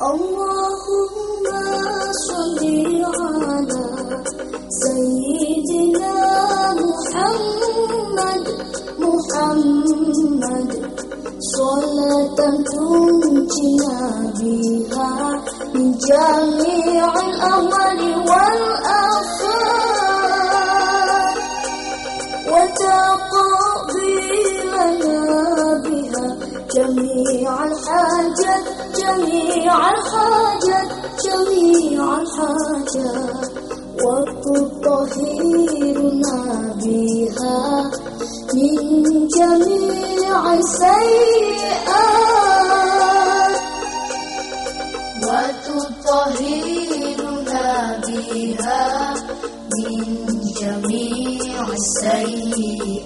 اللهم صل على سيدنا محمد محمد صلاة تنجينا بها من جميع الأمر الحاجات جميع الحاجات جميع الحاجات وتطهرنا بها من جميع السيئات. وتطهرنا بها من جميع السيئات.